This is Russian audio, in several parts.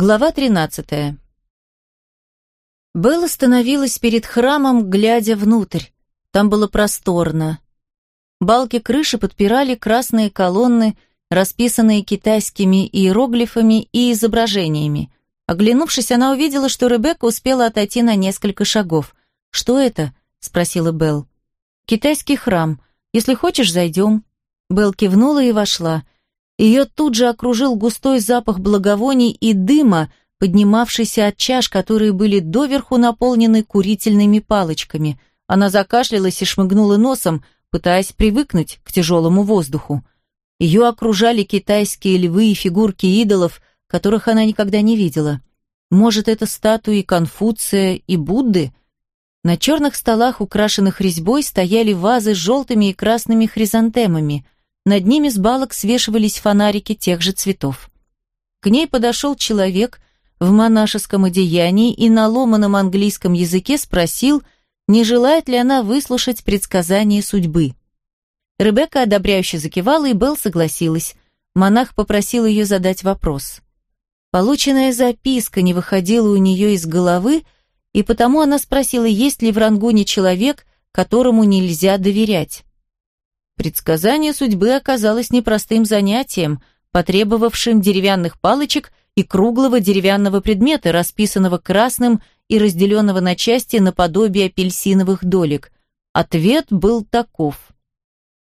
Глава 13. Белла остановилась перед храмом, глядя внутрь. Там было просторно. Балки крыши подпирали красные колонны, расписанные китайскими иероглифами и изображениями. Оглянувшись, она увидела, что Ребекка успела отойти на несколько шагов. «Что это?» — спросила Белл. «Китайский храм. Если хочешь, зайдем». Белл кивнула и вошла. Ее тут же окружил густой запах благовоний и дыма, поднимавшийся от чаш, которые были доверху наполнены курительными палочками. Она закашлялась и шмыгнула носом, пытаясь привыкнуть к тяжелому воздуху. Ее окружали китайские львы и фигурки идолов, которых она никогда не видела. Может, это статуи Конфуция и Будды? На черных столах, украшенных резьбой, стояли вазы с желтыми и красными хризантемами – над ними с балок свешивались фонарики тех же цветов. К ней подошел человек в монашеском одеянии и на ломаном английском языке спросил, не желает ли она выслушать предсказание судьбы. Ребекка одобряюще закивала, и Белл согласилась. Монах попросил ее задать вопрос. Полученная записка не выходила у нее из головы, и потому она спросила, есть ли в Рангуне человек, которому нельзя доверять. Предсказание судьбы оказалось непростым занятием, потребовавшим деревянных палочек и круглого деревянного предмета, расписанного красным и разделенного на части наподобие апельсиновых долек. Ответ был таков.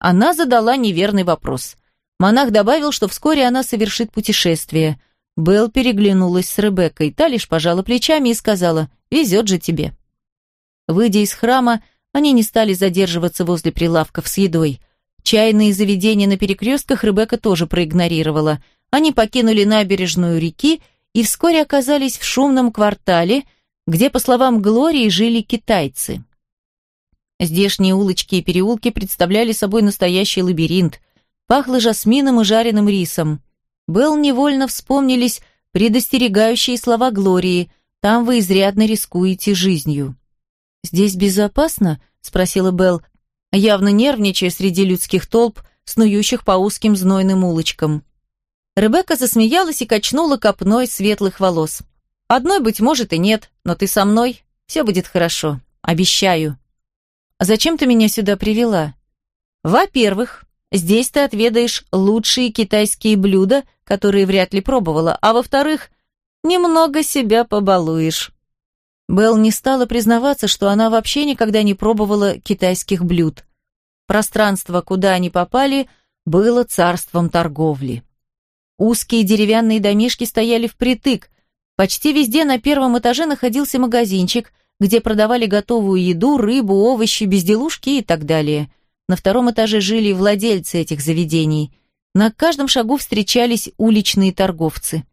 Она задала неверный вопрос. Монах добавил, что вскоре она совершит путешествие. Белл переглянулась с Ребеккой, та лишь пожала плечами и сказала «Везет же тебе». Выйдя из храма, они не стали задерживаться возле прилавков с едой – Чайные заведения на перекрестках Ребекка тоже проигнорировала. Они покинули набережную реки и вскоре оказались в шумном квартале, где, по словам Глории, жили китайцы. Здешние улочки и переулки представляли собой настоящий лабиринт. Пахло жасмином и жареным рисом. Белл невольно вспомнились предостерегающие слова Глории «Там вы изрядно рискуете жизнью». «Здесь безопасно?» — спросила Белл, явно нервничая среди людских толп, снующих по узким знойным улочкам. Ребекка засмеялась и качнула копной светлых волос. «Одной, быть может, и нет, но ты со мной, все будет хорошо, обещаю». «Зачем ты меня сюда привела?» «Во-первых, здесь ты отведаешь лучшие китайские блюда, которые вряд ли пробовала, а во-вторых, немного себя побалуешь». Белл не стала признаваться, что она вообще никогда не пробовала китайских блюд. Пространство, куда они попали, было царством торговли. Узкие деревянные домишки стояли впритык. Почти везде на первом этаже находился магазинчик, где продавали готовую еду, рыбу, овощи, безделушки и так далее. На втором этаже жили владельцы этих заведений. На каждом шагу встречались уличные торговцы.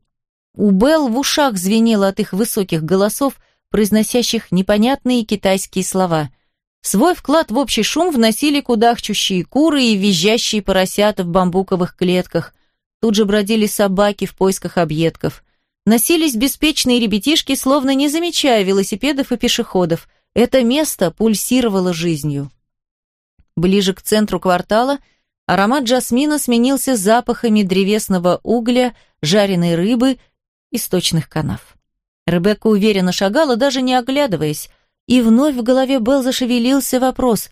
У Белл в ушах звенело от их высоких голосов – произносящих непонятные китайские слова. Свой вклад в общий шум вносили кудахчущие куры и визжащие поросята в бамбуковых клетках. Тут же бродили собаки в поисках объедков. Носились беспечные ребятишки, словно не замечая велосипедов и пешеходов. Это место пульсировало жизнью. Ближе к центру квартала аромат жасмина сменился запахами древесного угля, жареной рыбы и сточных канав. Ребекка уверенно шагала, даже не оглядываясь, и вновь в голове Белл зашевелился вопрос,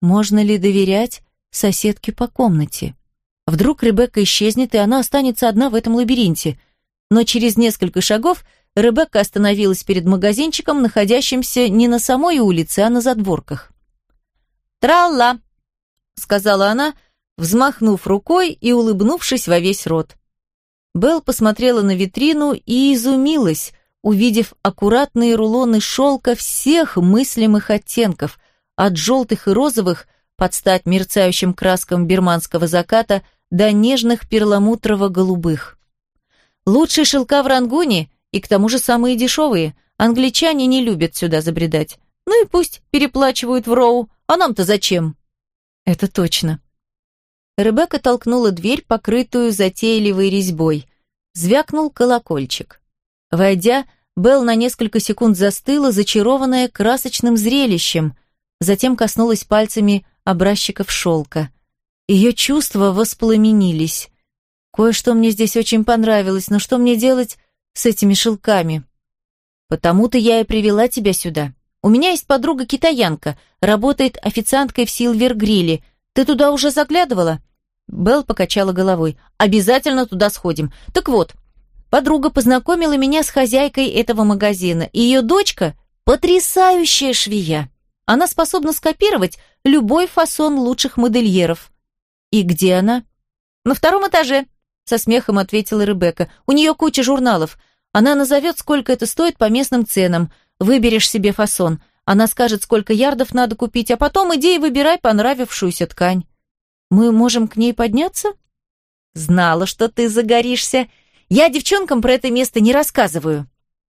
можно ли доверять соседке по комнате? Вдруг Ребекка исчезнет, и она останется одна в этом лабиринте. Но через несколько шагов Ребекка остановилась перед магазинчиком, находящимся не на самой улице, а на задворках. «Тралла!» — сказала она, взмахнув рукой и улыбнувшись во весь рот. Белл посмотрела на витрину и изумилась, увидев аккуратные рулоны шелка всех мыслимых оттенков, от желтых и розовых под стать мерцающим краскам бирманского заката до нежных перламутрово-голубых. Лучшие шелка в Рангуне и к тому же самые дешевые. Англичане не любят сюда забредать. Ну и пусть переплачивают в Роу, а нам-то зачем? Это точно. Ребекка толкнула дверь, покрытую затейливой резьбой. Звякнул колокольчик. Войдя, Белл на несколько секунд застыла, зачарованная красочным зрелищем, затем коснулась пальцами образчиков шелка. Ее чувства воспламенились. Кое-что мне здесь очень понравилось, но что мне делать с этими шелками. Потому-то я и привела тебя сюда. У меня есть подруга-китаянка, работает официанткой в Силвер-Гриле. Ты туда уже заглядывала?» Белл покачала головой. «Обязательно туда сходим. Так вот, подруга познакомила меня с хозяйкой этого магазина. Ее дочка – потрясающая швея. Она способна скопировать любой фасон лучших модельеров». «И где она?» «На втором этаже», – со смехом ответила Ребекка. «У нее куча журналов. Она назовет, сколько это стоит по местным ценам. Выберешь себе фасон. Она скажет, сколько ярдов надо купить, а потом иди и выбирай понравившуюся ткань. Мы можем к ней подняться? Знала, что ты загоришься. Я девчонкам про это место не рассказываю.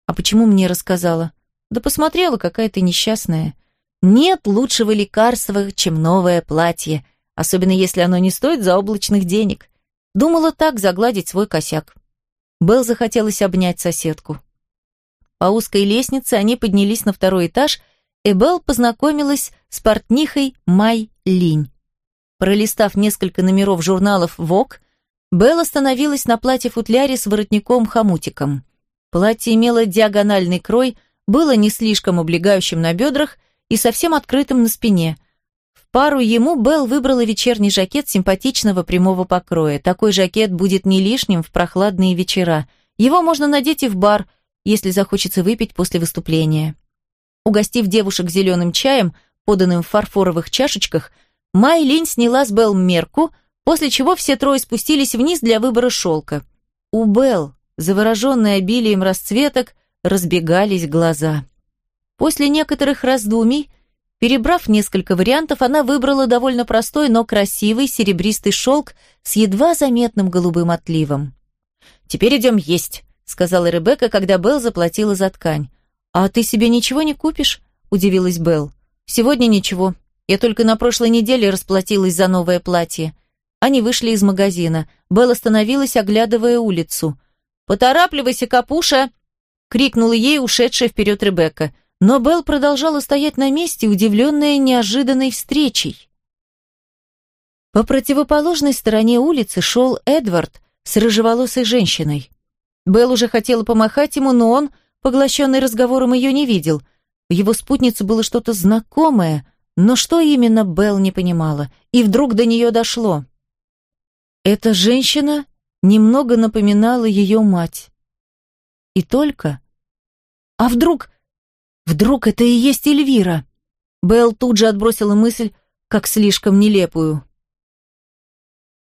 А почему мне рассказала? Да посмотрела, какая ты несчастная. Нет лучшего лекарства, чем новое платье, особенно если оно не стоит заоблачных денег. Думала так загладить свой косяк. Белл захотелось обнять соседку. По узкой лестнице они поднялись на второй этаж, и Белл познакомилась с портнихой Май Линь. Пролистав несколько номеров журналов «Вок», Белл остановилась на платье-футляре с воротником-хомутиком. Платье имело диагональный крой, было не слишком облегающим на бедрах и совсем открытым на спине. В пару ему Белл выбрала вечерний жакет симпатичного прямого покроя. Такой жакет будет не лишним в прохладные вечера. Его можно надеть и в бар – если захочется выпить после выступления. Угостив девушек зеленым чаем, поданным в фарфоровых чашечках, Май Линь сняла с Белл мерку, после чего все трое спустились вниз для выбора шелка. У Белл, завороженной обилием расцветок, разбегались глаза. После некоторых раздумий, перебрав несколько вариантов, она выбрала довольно простой, но красивый серебристый шелк с едва заметным голубым отливом. «Теперь идем есть», сказала Ребекка, когда Белл заплатила за ткань. «А ты себе ничего не купишь?» – удивилась Белл. «Сегодня ничего. Я только на прошлой неделе расплатилась за новое платье». Они вышли из магазина. Белл остановилась, оглядывая улицу. «Поторапливайся, капуша!» — крикнула ей ушедшая вперед Ребекка. Но Белл продолжала стоять на месте, удивленная неожиданной встречей. По противоположной стороне улицы шел Эдвард с рыжеволосой женщиной. Белл уже хотела помахать ему, но он, поглощенный разговором, ее не видел. В его спутнице было что-то знакомое, но что именно Белл не понимала. И вдруг до нее дошло. Эта женщина немного напоминала ее мать. И только... А вдруг... Вдруг это и есть Эльвира? Белл тут же отбросила мысль, как слишком нелепую.